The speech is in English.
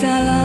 salah.